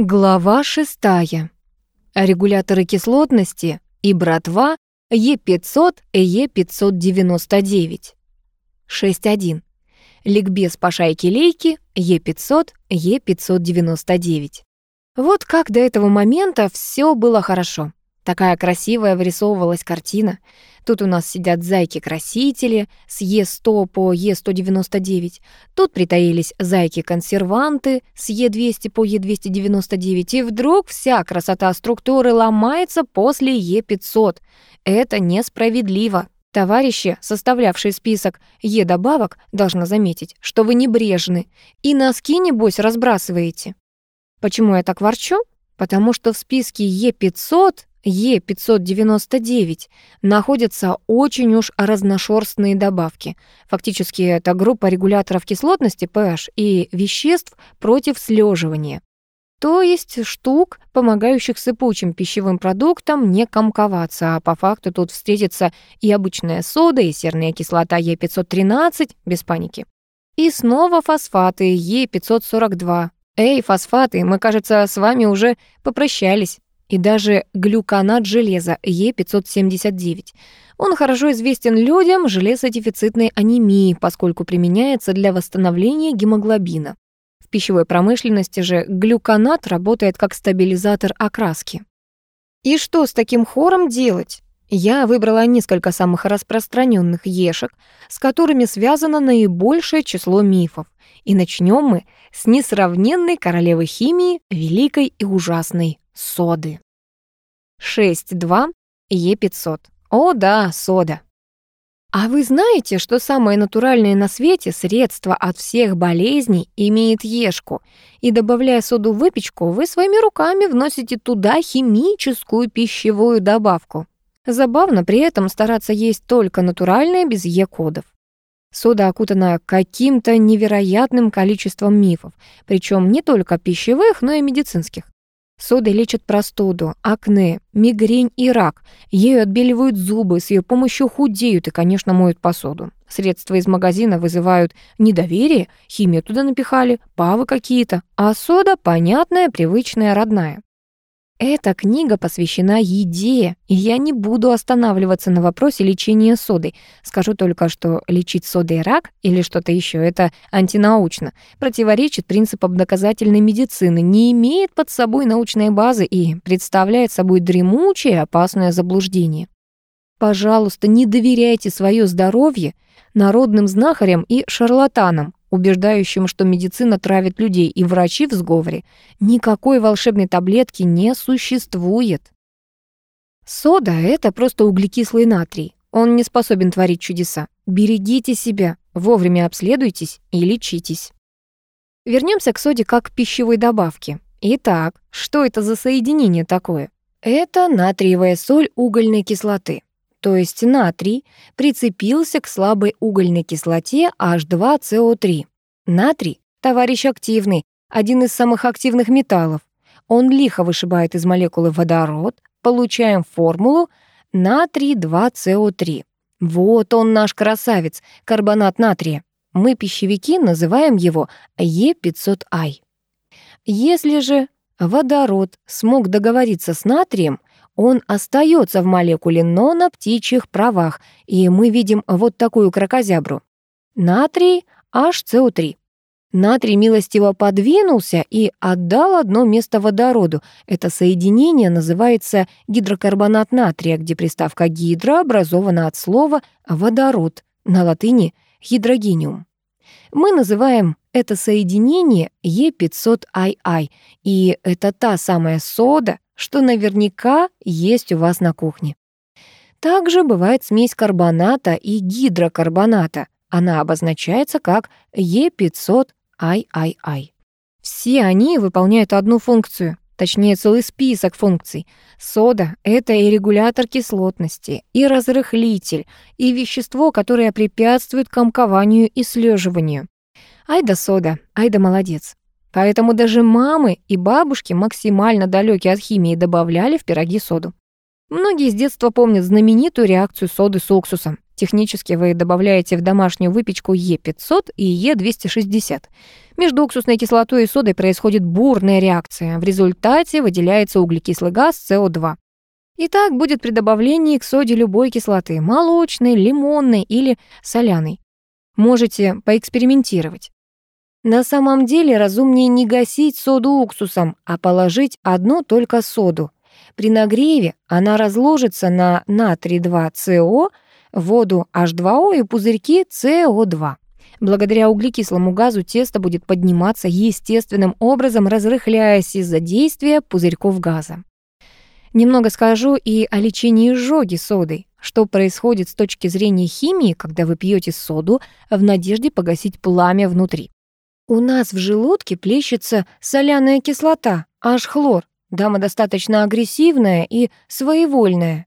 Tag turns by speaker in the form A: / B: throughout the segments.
A: Глава шестая. Регуляторы кислотности и братва Е500 и Е599. 6.1. Ликбез по шайке лейки Е500, Е599. Вот как до этого момента все было хорошо. Такая красивая вырисовывалась картина. Тут у нас сидят зайки-красители с Е100 по Е199. Тут притаились зайки-консерванты с Е200 по Е299. И вдруг вся красота структуры ломается после Е500. Это несправедливо. Товарищи, составлявшие список Е-добавок, должны заметить, что вы небрежны и носки, небось, разбрасываете. Почему я так ворчу? Потому что в списке Е500 Е599 находятся очень уж разношерстные добавки. Фактически это группа регуляторов кислотности pH и веществ против слеживания. То есть штук, помогающих сыпучим пищевым продуктам не комковаться, а по факту тут встретится и обычная сода, и серная кислота Е513, без паники. И снова фосфаты Е542. Эй, фосфаты, мы, кажется, с вами уже попрощались и даже глюконат железа Е579. Он хорошо известен людям железодефицитной анемией, поскольку применяется для восстановления гемоглобина. В пищевой промышленности же глюконат работает как стабилизатор окраски. И что с таким хором делать? Я выбрала несколько самых распространенных ешек, с которыми связано наибольшее число мифов. И начнем мы с несравненной королевы химии, великой и ужасной соды. 6,2 Е500. О да, сода. А вы знаете, что самое натуральное на свете средство от всех болезней имеет ешку? И добавляя соду в выпечку, вы своими руками вносите туда химическую пищевую добавку. Забавно при этом стараться есть только натуральное без Е-кодов. Сода окутана каким-то невероятным количеством мифов, причем не только пищевых, но и медицинских. Соды лечат простуду, акне, мигрень и рак. Ею отбеливают зубы, с ее помощью худеют и, конечно, моют посуду. Средства из магазина вызывают недоверие, химию туда напихали, павы какие-то, а сода понятная, привычная, родная. Эта книга посвящена еде, и я не буду останавливаться на вопросе лечения содой. Скажу только, что лечить содой рак или что-то еще это антинаучно, противоречит принципам доказательной медицины, не имеет под собой научной базы и представляет собой дремучее опасное заблуждение. Пожалуйста, не доверяйте свое здоровье народным знахарям и шарлатанам, убеждающим, что медицина травит людей, и врачи в сговоре. Никакой волшебной таблетки не существует. Сода — это просто углекислый натрий. Он не способен творить чудеса. Берегите себя, вовремя обследуйтесь и лечитесь. Вернемся к соде как к пищевой добавке. Итак, что это за соединение такое? Это натриевая соль угольной кислоты то есть натрий, прицепился к слабой угольной кислоте H2CO3. Натрий — товарищ активный, один из самых активных металлов. Он лихо вышибает из молекулы водород, получаем формулу натрий-2СО3. Вот он наш красавец, карбонат натрия. Мы, пищевики, называем его Е500I. Если же водород смог договориться с натрием, он остается в молекуле, но на птичьих правах, и мы видим вот такую кракозябру. Натрий HCO3. Натрий милостиво подвинулся и отдал одно место водороду. Это соединение называется гидрокарбонат натрия, где приставка «гидро» образована от слова «водород», на латыни «гидрогениум». Мы называем это соединение Е500II, и это та самая сода, что наверняка есть у вас на кухне. Также бывает смесь карбоната и гидрокарбоната. Она обозначается как Е500III. Все они выполняют одну функцию, точнее целый список функций. Сода — это и регулятор кислотности, и разрыхлитель, и вещество, которое препятствует комкованию и слеживанию. Ай да сода, ай да молодец. Поэтому даже мамы и бабушки, максимально далекие от химии, добавляли в пироги соду. Многие с детства помнят знаменитую реакцию соды с уксусом. Технически вы добавляете в домашнюю выпечку Е500 и Е260. Между уксусной кислотой и содой происходит бурная реакция. В результате выделяется углекислый газ СО2. И так будет при добавлении к соде любой кислоты – молочной, лимонной или соляной. Можете поэкспериментировать. На самом деле разумнее не гасить соду уксусом, а положить одну только соду. При нагреве она разложится на натрий 2СО, воду H2O и пузырьки CO2. Благодаря углекислому газу тесто будет подниматься естественным образом, разрыхляясь из-за действия пузырьков газа. Немного скажу и о лечении изжоги содой. Что происходит с точки зрения химии, когда вы пьете соду в надежде погасить пламя внутри? У нас в желудке плещется соляная кислота, аж хлор. Дама достаточно агрессивная и своевольная.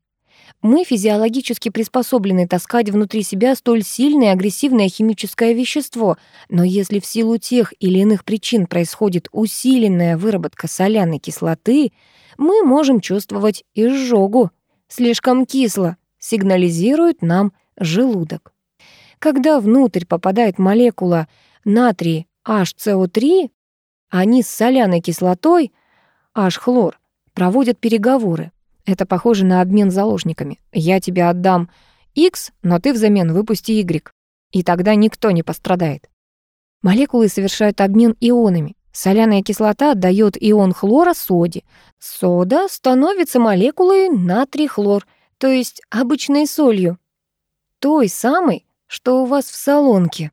A: Мы физиологически приспособлены таскать внутри себя столь сильное агрессивное химическое вещество, но если в силу тех или иных причин происходит усиленная выработка соляной кислоты, мы можем чувствовать изжогу. Слишком кисло, сигнализирует нам желудок. Когда внутрь попадает молекула натрий HCO3, они с соляной кислотой, H-хлор, проводят переговоры. Это похоже на обмен заложниками. Я тебе отдам X, но ты взамен выпусти Y. И тогда никто не пострадает. Молекулы совершают обмен ионами. Соляная кислота отдает ион хлора соде. Сода становится молекулой натрий-хлор, то есть обычной солью. Той самой, что у вас в солонке.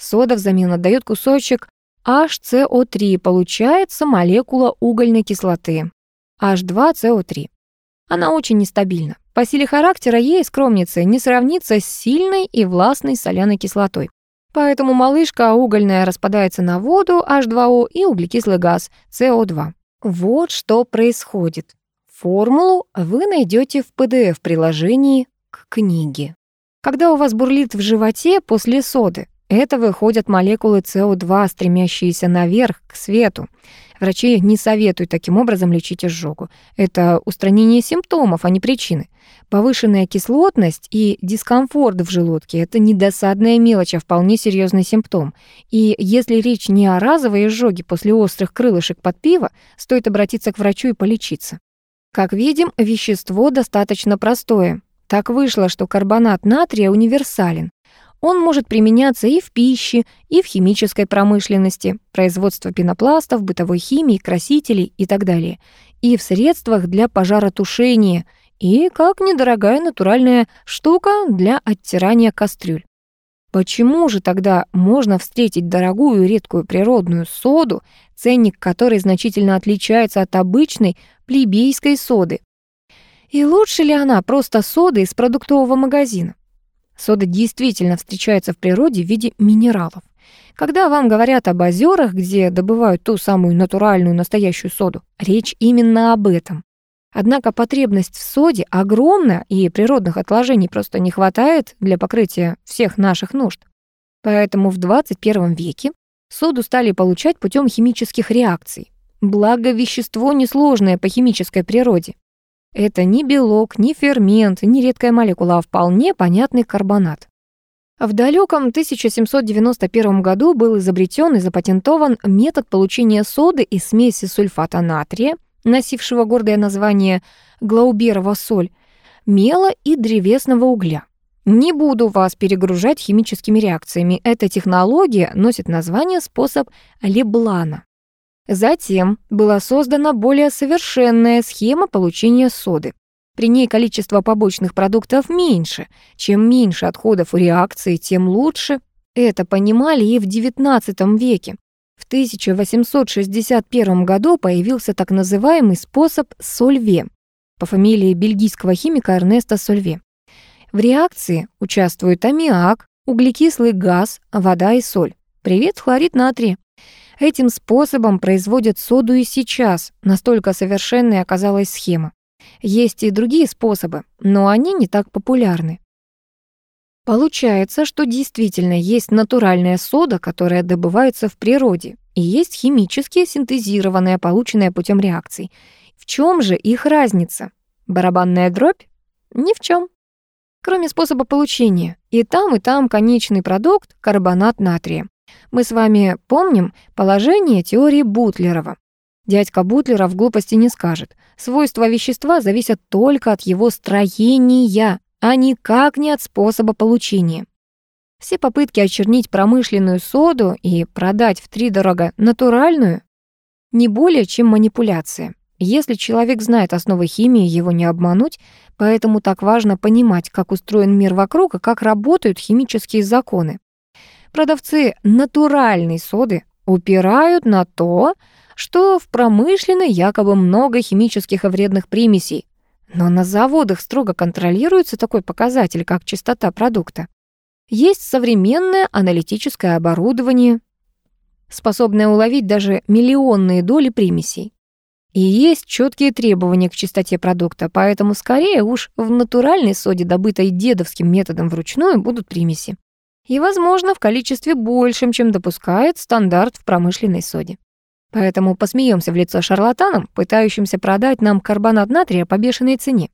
A: Сода взамен отдает кусочек HCO3, получается молекула угольной кислоты. H2CO3. Она очень нестабильна. По силе характера ей, скромнице, не сравнится с сильной и властной соляной кислотой. Поэтому малышка угольная распадается на воду H2O и углекислый газ CO2. Вот что происходит. Формулу вы найдете в PDF-приложении к книге. Когда у вас бурлит в животе после соды, это выходят молекулы СО2, стремящиеся наверх, к свету. Врачи не советуют таким образом лечить изжогу. Это устранение симптомов, а не причины. Повышенная кислотность и дискомфорт в желудке – это не досадная мелочь, а вполне серьезный симптом. И если речь не о разовой изжоге после острых крылышек под пиво, стоит обратиться к врачу и полечиться. Как видим, вещество достаточно простое. Так вышло, что карбонат натрия универсален. Он может применяться и в пище, и в химической промышленности, производство пенопластов, бытовой химии, красителей и так далее, и в средствах для пожаротушения, и как недорогая натуральная штука для оттирания кастрюль. Почему же тогда можно встретить дорогую редкую природную соду, ценник которой значительно отличается от обычной плебейской соды? И лучше ли она просто сода из продуктового магазина? Сода действительно встречается в природе в виде минералов. Когда вам говорят об озерах, где добывают ту самую натуральную настоящую соду, речь именно об этом. Однако потребность в соде огромна, и природных отложений просто не хватает для покрытия всех наших нужд. Поэтому в 21 веке соду стали получать путем химических реакций. Благо, вещество несложное по химической природе. Это не белок, не фермент, не редкая молекула, а вполне понятный карбонат. В далеком 1791 году был изобретен и запатентован метод получения соды из смеси сульфата натрия, носившего гордое название Глауберова соль, мела и древесного угля. Не буду вас перегружать химическими реакциями. Эта технология носит название способ Леблана. Затем была создана более совершенная схема получения соды. При ней количество побочных продуктов меньше. Чем меньше отходов у реакции, тем лучше. Это понимали и в XIX веке. В 1861 году появился так называемый способ Сольве по фамилии бельгийского химика Эрнеста Сольве. В реакции участвуют аммиак, углекислый газ, вода и соль. Привет, хлорид натрия. Этим способом производят соду и сейчас, настолько совершенной оказалась схема. Есть и другие способы, но они не так популярны. Получается, что действительно есть натуральная сода, которая добывается в природе, и есть химически синтезированная, полученная путем реакций. В чем же их разница? Барабанная дробь? Ни в чем. Кроме способа получения, и там, и там конечный продукт — карбонат натрия. Мы с вами помним положение теории Бутлерова. Дядька Бутлера в глупости не скажет. Свойства вещества зависят только от его строения, а никак не от способа получения. Все попытки очернить промышленную соду и продать втридорого натуральную не более чем манипуляция. Если человек знает основы химии, его не обмануть, поэтому так важно понимать, как устроен мир вокруг и как работают химические законы. Продавцы натуральной соды упирают на то, что в промышленной якобы много химических и вредных примесей. Но на заводах строго контролируется такой показатель, как чистота продукта. Есть современное аналитическое оборудование, способное уловить даже миллионные доли примесей. И есть четкие требования к чистоте продукта, поэтому скорее уж в натуральной соде, добытой дедовским методом вручную, будут примеси. И, возможно, в количестве большем, чем допускает стандарт в промышленной соде. Поэтому посмеемся в лицо шарлатанам, пытающимся продать нам карбонат натрия по бешеной цене.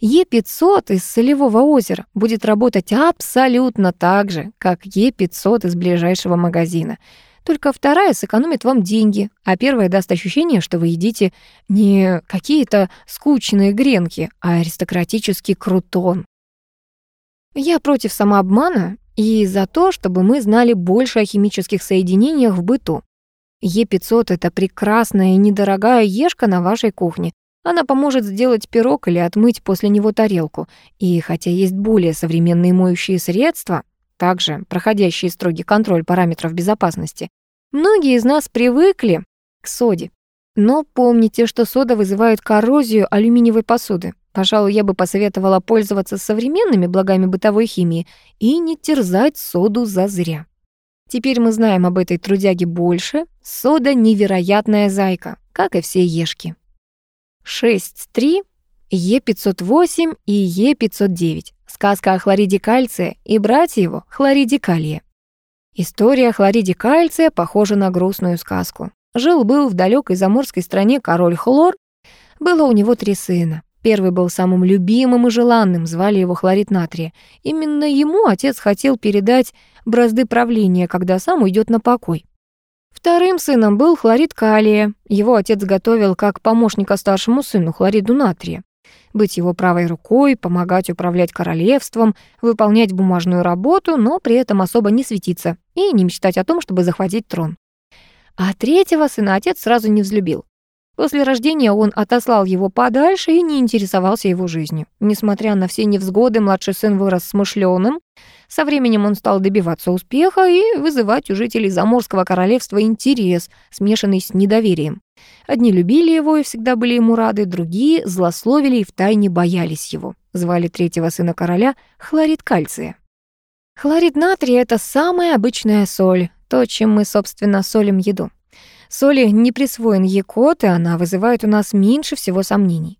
A: Е500 из Солевого озера будет работать абсолютно так же, как Е500 из ближайшего магазина. Только вторая сэкономит вам деньги, а первая даст ощущение, что вы едите не какие-то скучные гренки, а аристократический крутон. Я против самообмана и за то, чтобы мы знали больше о химических соединениях в быту. Е500 — это прекрасная и недорогая ешка на вашей кухне, она поможет сделать пирог или отмыть после него тарелку. И хотя есть более современные моющие средства, также проходящие строгий контроль параметров безопасности, многие из нас привыкли к соде. Но помните, что сода вызывает коррозию алюминиевой посуды. Пожалуй, я бы посоветовала пользоваться современными благами бытовой химии и не терзать соду зазря. Теперь мы знаем об этой трудяге больше. Сода — невероятная зайка, как и все ешки. 6.3, Е508 и Е509. Сказка о хлориде кальция и брате его хлориде калия. История о хлориде кальция похожа на грустную сказку. Жил-был в далекой заморской стране король Хлор. Было у него три сына. Первый был самым любимым и желанным, звали его хлорид натрия. Именно ему отец хотел передать бразды правления, когда сам уйдет на покой. Вторым сыном был хлорид калия. Его отец готовил как помощника старшему сыну хлориду натрия. Быть его правой рукой, помогать управлять королевством, выполнять бумажную работу, но при этом особо не светиться и не мечтать о том, чтобы захватить трон. А третьего сына отец сразу не взлюбил. После рождения он отослал его подальше и не интересовался его жизнью. Несмотря на все невзгоды, младший сын вырос смышленым. Со временем он стал добиваться успеха и вызывать у жителей Заморского королевства интерес, смешанный с недоверием. Одни любили его и всегда были ему рады, другие злословили и втайне боялись его. Звали третьего сына короля хлорид кальция. Хлорид натрия — это самая обычная соль, то, чем мы, собственно, солим еду. Соли не присвоен Е-код, и она вызывает у нас меньше всего сомнений.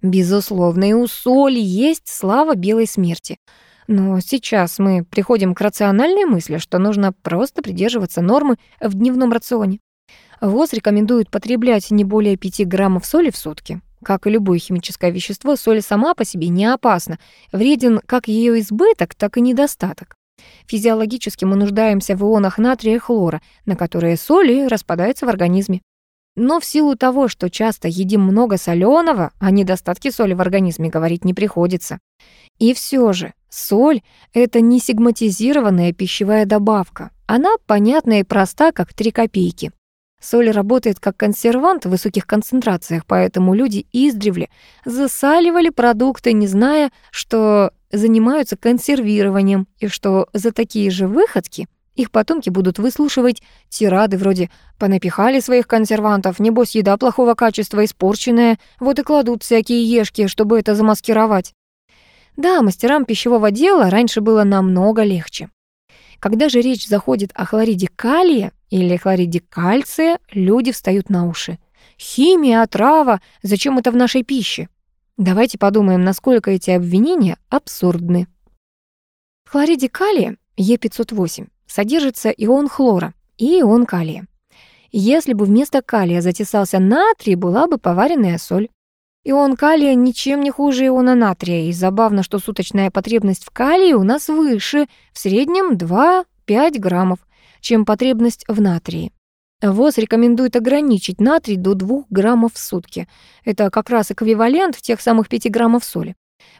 A: Безусловно, и у соли есть слава белой смерти. Но сейчас мы приходим к рациональной мысли, что нужно просто придерживаться нормы в дневном рационе. ВОЗ рекомендует потреблять не более 5 граммов соли в сутки. Как и любое химическое вещество, соль сама по себе не опасна. Вреден как ее избыток, так и недостаток. Физиологически мы нуждаемся в ионах натрия и хлора, на которые соли распадаются в организме. Но в силу того, что часто едим много соленого, о недостатке соли в организме говорить не приходится. И все же соль — это не сигматизированная пищевая добавка. Она понятна и проста, как три копейки. Соль работает как консервант в высоких концентрациях, поэтому люди издревле засаливали продукты, не зная, что занимаются консервированием, и что за такие же выходки их потомки будут выслушивать тирады вроде «понапихали своих консервантов, небось еда плохого качества, испорченная, вот и кладут всякие ешки, чтобы это замаскировать». Да, мастерам пищевого дела раньше было намного легче. Когда же речь заходит о хлориде калия или хлориде кальция, люди встают на уши. Химия, отрава, зачем это в нашей пище? Давайте подумаем, насколько эти обвинения абсурдны. В хлориде калия Е508 содержится ион хлора и ион калия. Если бы вместо калия затесался натрий, была бы поваренная соль. Ион калия ничем не хуже иона натрия, и забавно, что суточная потребность в калии у нас выше, в среднем 2-5 граммов, чем потребность в натрии. ВОЗ рекомендует ограничить натрий до 2 граммов в сутки. Это как раз эквивалент тех самых 5 граммов соли.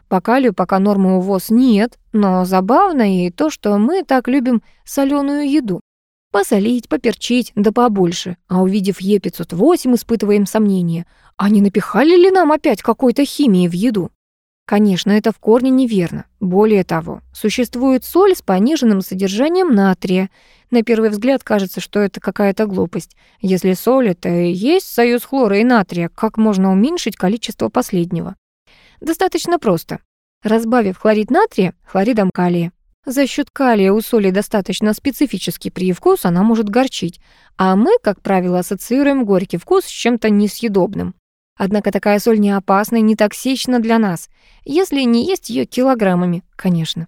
A: По калию пока нормы у ВОЗ нет, но забавно и то, что мы так любим соленую еду. Посолить, поперчить, да побольше. А увидев Е508, испытываем сомнения. А не напихали ли нам опять какой-то химии в еду? Конечно, это в корне неверно. Более того, существует соль с пониженным содержанием натрия. На первый взгляд кажется, что это какая-то глупость. Если соль — это и есть союз хлора и натрия, как можно уменьшить количество последнего? Достаточно просто. Разбавив хлорид натрия хлоридом калия. За счет калия у соли достаточно специфический привкус, она может горчить, а мы, как правило, ассоциируем горький вкус с чем-то несъедобным. Однако такая соль не опасна и не токсична для нас, если не есть ее килограммами, конечно.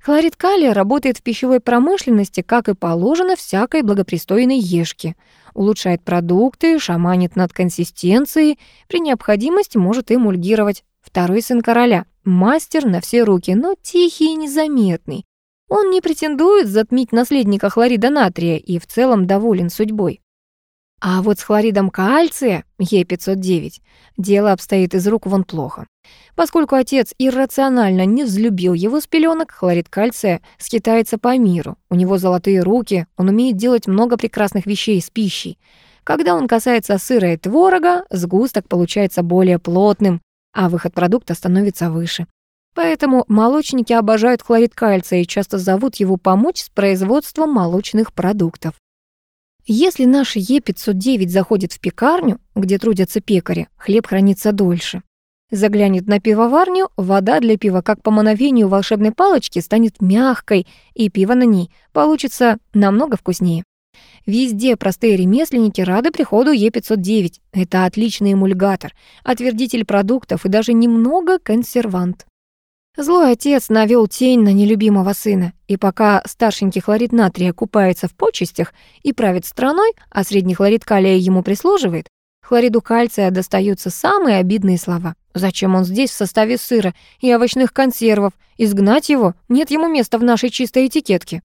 A: Хлорид калия работает в пищевой промышленности, как и положено всякой благопристойной ешке. Улучшает продукты, шаманит над консистенцией, при необходимости может эмульгировать. Второй сын короля, мастер на все руки, но тихий и незаметный. Он не претендует затмить наследника хлорида натрия и в целом доволен судьбой. А вот с хлоридом кальция, Е509, дело обстоит из рук вон плохо. Поскольку отец иррационально не взлюбил его с пеленок, хлорид кальция скитается по миру. У него золотые руки, он умеет делать много прекрасных вещей с пищей. Когда он касается сыра и творога, сгусток получается более плотным, а выход продукта становится выше. Поэтому молочники обожают хлорид кальция и часто зовут его помочь с производством молочных продуктов. Если наш Е509 заходит в пекарню, где трудятся пекари, хлеб хранится дольше. Заглянет на пивоварню, вода для пива, как по мановению волшебной палочки, станет мягкой, и пиво на ней получится намного вкуснее. Везде простые ремесленники рады приходу Е509. Это отличный эмульгатор, отвердитель продуктов и даже немного консервант. Злой отец навел тень на нелюбимого сына, и пока старшенький хлорид натрия купается в почестях и правит страной, а средний хлорид калия ему прислуживает, хлориду кальция достаются самые обидные слова. Зачем он здесь в составе сыра и овощных консервов? Изгнать его? Нет ему места в нашей чистой этикетке.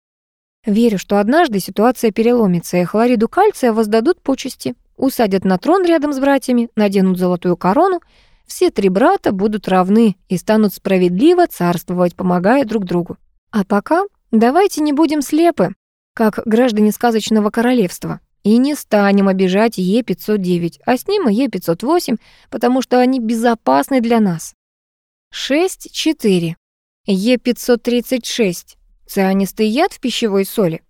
A: Верю, что однажды ситуация переломится, и хлориду кальция воздадут почести, усадят на трон рядом с братьями, наденут золотую корону, все три брата будут равны и станут справедливо царствовать, помогая друг другу. А пока давайте не будем слепы, как граждане сказочного королевства, и не станем обижать Е509, а с ним и Е508, потому что они безопасны для нас. 6.4. Е536. Цианистый яд в пищевой соли.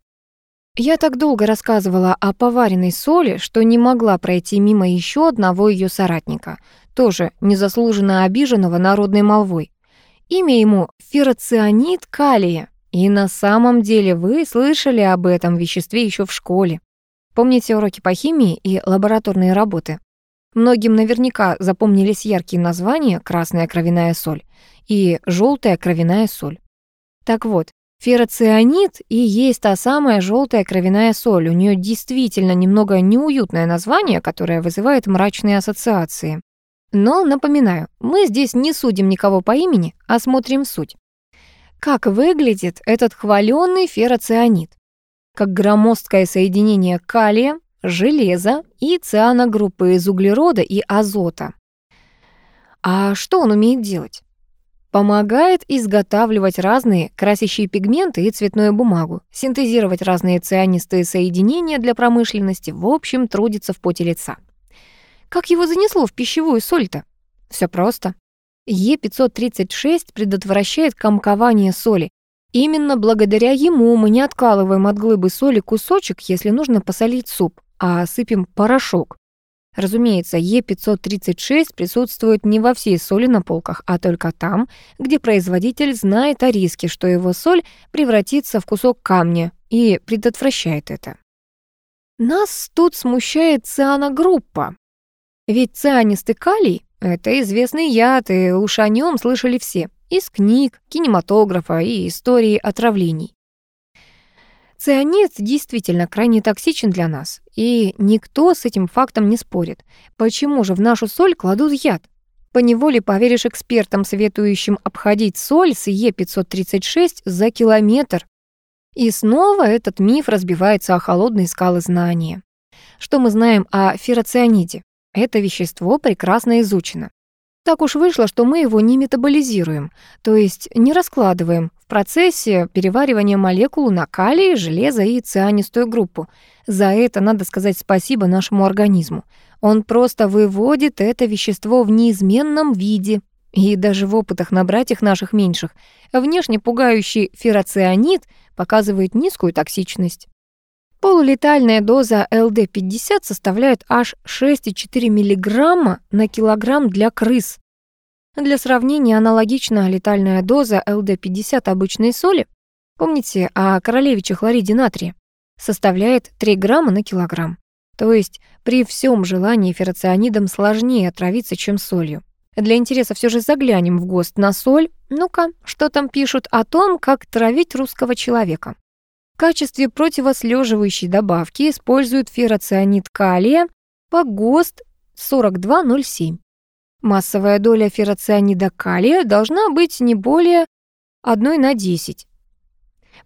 A: Я так долго рассказывала о поваренной соли, что не могла пройти мимо еще одного ее соратника, тоже незаслуженно обиженного народной молвой. Имя ему ферроцианид калия, и на самом деле вы слышали об этом веществе еще в школе. Помните уроки по химии и лабораторные работы? Многим наверняка запомнились яркие названия «красная кровяная соль» и «желтая кровяная соль». Так вот, Ферроцианид и есть та самая желтая кровяная соль. У нее действительно немного неуютное название, которое вызывает мрачные ассоциации. Но, напоминаю, мы здесь не судим никого по имени, а смотрим суть. Как выглядит этот хваленный ферроцианид? Как громоздкое соединение калия, железа и цианогруппы из углерода и азота. А что он умеет делать? Помогает изготавливать разные красящие пигменты и цветную бумагу, синтезировать разные цианистые соединения для промышленности, в общем, трудится в поте лица. Как его занесло в пищевую соль-то? Все просто. Е536 предотвращает комкование соли. Именно благодаря ему мы не откалываем от глыбы соли кусочек, если нужно посолить суп, а сыпем порошок. Разумеется, Е536 присутствует не во всей соли на полках, а только там, где производитель знает о риске, что его соль превратится в кусок камня и предотвращает это. Нас тут смущает цианогруппа. Ведь цианистый калий — это известный яд, и уж о нем слышали все. Из книг, кинематографа и истории отравлений. Цианид действительно крайне токсичен для нас, и никто с этим фактом не спорит. Почему же в нашу соль кладут яд? Поневоле поверишь экспертам, советующим обходить соль с Е536 за километр. И снова этот миф разбивается о холодные скалы знания. Что мы знаем о ферроцианиде? Это вещество прекрасно изучено. Так уж вышло, что мы его не метаболизируем, то есть не раскладываем в процессе переваривания молекул на калий, железо и цианистую группу. За это надо сказать спасибо нашему организму. Он просто выводит это вещество в неизменном виде. И даже в опытах на братьях наших меньших внешне пугающий ферроцианид показывает низкую токсичность. Полулетальная доза ЛД-50 составляет аж 6,4 мг на килограмм для крыс. Для сравнения, аналогична летальная доза ЛД-50 обычной соли, помните о королевиче хлориде натрия, составляет 3 грамма на килограмм. То есть при всем желании ферроцианидом сложнее отравиться, чем солью. Для интереса все же заглянем в ГОСТ на соль. Ну-ка, что там пишут о том, как травить русского человека. В качестве противослеживающей добавки используют ферроцианид калия по ГОСТ 4207. Массовая доля ферроцианида калия должна быть не более 1 на 10.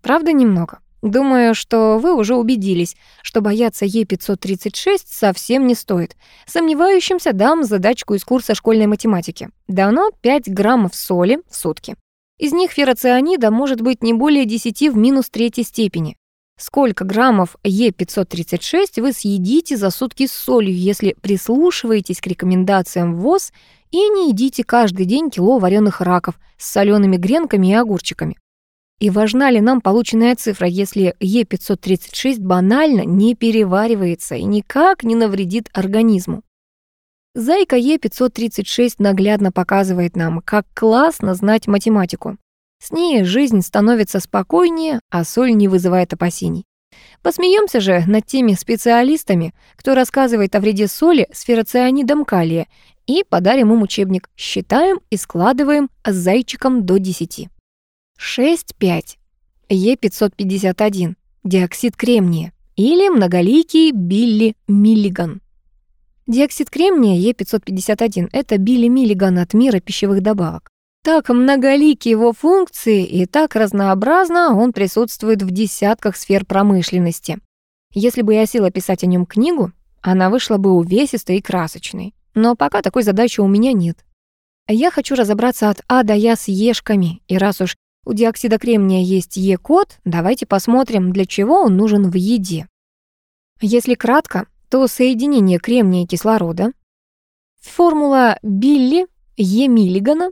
A: Правда, немного. Думаю, что вы уже убедились, что бояться Е536 совсем не стоит. Сомневающимся дам задачку из курса школьной математики. Дано 5 граммов соли в сутки. Из них ферроцианида может быть не более 10 в минус третьей степени. Сколько граммов Е536 вы съедите за сутки с солью, если прислушиваетесь к рекомендациям ВОЗ и не едите каждый день кило вареных раков с солеными гренками и огурчиками? И важна ли нам полученная цифра, если Е536 банально не переваривается и никак не навредит организму? Зайка Е536 наглядно показывает нам, как классно знать математику. С ней жизнь становится спокойнее, а соль не вызывает опасений. Посмеемся же над теми специалистами, кто рассказывает о вреде соли с ферроцианидом калия, и подарим им учебник «Считаем и складываем с зайчиком до 10». 6,5. Е551. Диоксид кремния или многоликий Билли Миллиган. Диоксид кремния Е551 — это Билли Миллиган от мира пищевых добавок. Так многолики его функции и так разнообразно он присутствует в десятках сфер промышленности. Если бы я села писать о нем книгу, она вышла бы увесистой и красочной. Но пока такой задачи у меня нет. Я хочу разобраться от А до Я с ешками, и раз уж у диоксида кремния есть Е-код, давайте посмотрим, для чего он нужен в еде. Если кратко, то соединение кремния и кислорода, формула Билли Е. Миллигана,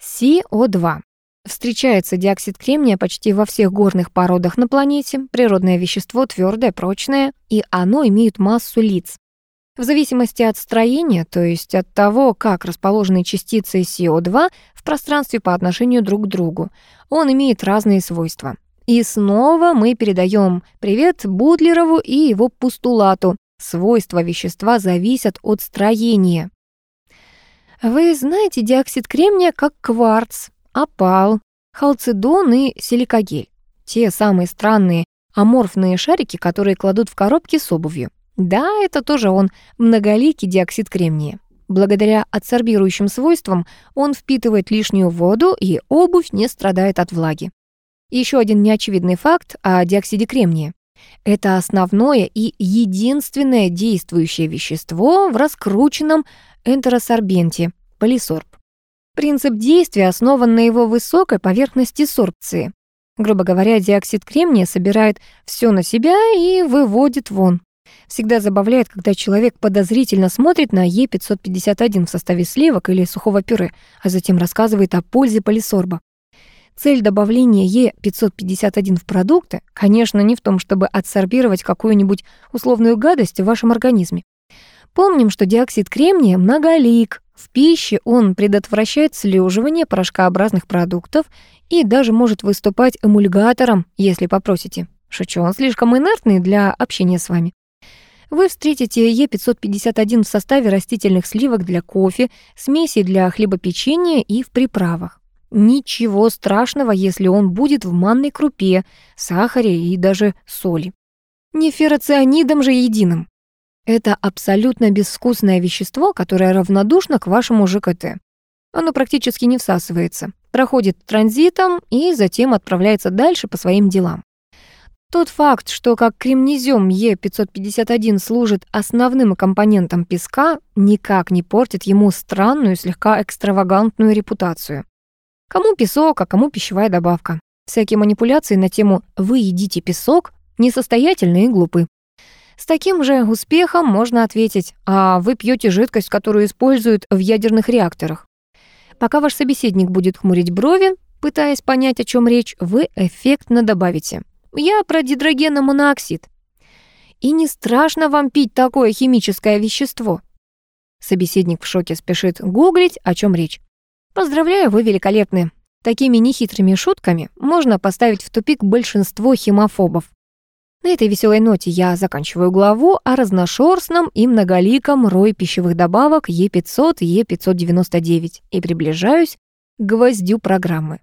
A: СО2. Встречается диоксид кремния почти во всех горных породах на планете, природное вещество твердое, прочное, и оно имеет массу лиц. В зависимости от строения, то есть от того, как расположены частицы СО2 в пространстве по отношению друг к другу, он имеет разные свойства. И снова мы передаем привет Бутлерову и его постулату Свойства вещества зависят от строения. Вы знаете диоксид кремния как кварц, опал, халцедон и силикагель. Те самые странные аморфные шарики, которые кладут в коробки с обувью. Да, это тоже он, многоликий диоксид кремния. Благодаря адсорбирующим свойствам он впитывает лишнюю воду, и обувь не страдает от влаги. Еще один неочевидный факт о диоксиде кремния. Это основное и единственное действующее вещество в раскрученном энтеросорбенте – полисорб. Принцип действия основан на его высокой поверхности сорбции. Грубо говоря, диоксид кремния собирает все на себя и выводит вон. Всегда забавляет, когда человек подозрительно смотрит на Е551 в составе сливок или сухого пюре, а затем рассказывает о пользе полисорба. Цель добавления Е551 в продукты, конечно, не в том, чтобы адсорбировать какую-нибудь условную гадость в вашем организме. Помним, что диоксид кремния многолик. В пище он предотвращает слеживание порошкообразных продуктов и даже может выступать эмульгатором, если попросите. Шучу, он слишком инертный для общения с вами. Вы встретите Е551 в составе растительных сливок для кофе, смеси для хлебопечения и в приправах. Ничего страшного, если он будет в манной крупе, сахаре и даже соли. Не ферроцианидом же единым. Это абсолютно безвкусное вещество, которое равнодушно к вашему ЖКТ. Оно практически не всасывается, проходит транзитом и затем отправляется дальше по своим делам. Тот факт, что как кремнезем Е551 служит основным компонентом песка, никак не портит ему странную, слегка экстравагантную репутацию. Кому песок, а кому пищевая добавка. Всякие манипуляции на тему «вы едите песок» несостоятельны и глупы. С таким же успехом можно ответить «а вы пьете жидкость, которую используют в ядерных реакторах». Пока ваш собеседник будет хмурить брови, пытаясь понять, о чем речь, вы эффектно добавите я про гидрогеномонооксид. И не страшно вам пить такое химическое вещество? Собеседник в шоке спешит гуглить, о чем речь. Поздравляю, вы великолепны. Такими нехитрыми шутками можно поставить в тупик большинство химофобов. На этой веселой ноте я заканчиваю главу о разношерстном и многоликом рой пищевых добавок Е500 и Е599 и приближаюсь к гвоздю программы.